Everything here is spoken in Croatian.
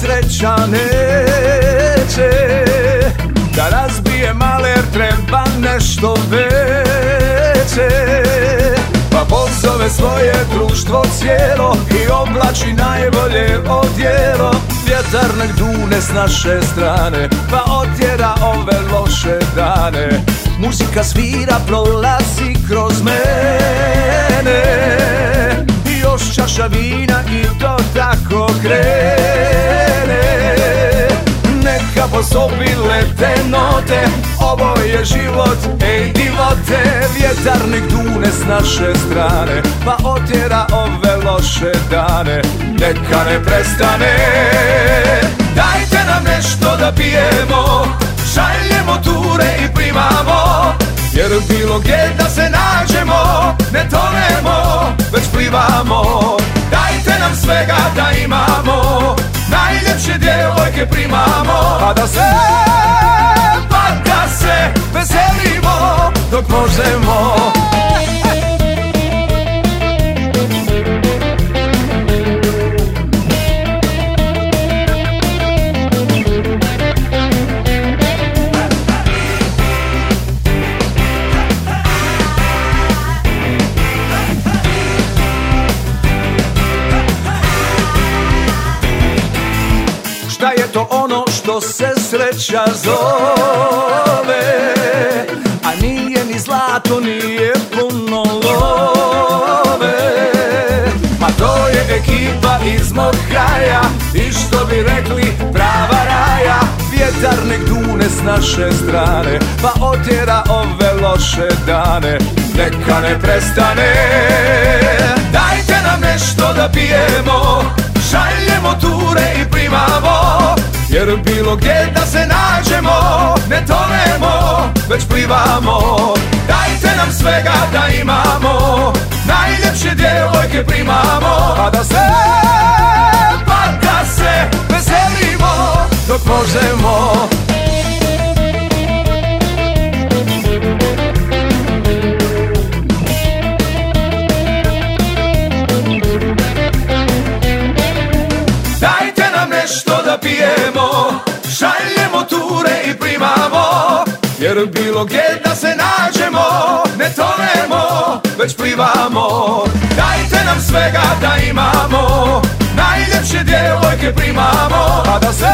sreća neće Da razbije maler treba nešto veće. Pa pozove svoje društvo cijelo I oblači najbolje odjelo. Vjetar nek dune s naše strane Pa otjera ove loše dane. Muzika svira prolazi kroz mene. I još čaša vina i to tako lete note Ovo je život, ej divote Vjetar nek dune s naše strane Pa otjera ove loše dane Neka ne prestane. Dajte nam nešto da pijemo Šaljemo ture i primamo Jer bilo gdje da se nađemo Ne tonemo, već plivamo. Dajte nam svega da imamo Najljepše djevojke primamo Šta je to ono što se sreća zove. A nije ni zlato, nije puno love. Ma to je ekipa iz mog kraja. I što bi rekli prava raja. Vjetar nek dune s naše strane Pa otjera ove loše dane. Neka ne prestane. Dajte nam nešto da pijemo Šaljemo ture i primamo Jer bilo gdje da se nađemo Ne tonemo, već plivamo. Dajte nam svega da imamo Najljepše djevojke primamo A da se, Šaljemo ture i primamo Jer bilo gdje da se nađemo Ne tonemo, već plivamo. Dajte nam svega da imamo Najljepše djevojke primamo A da se,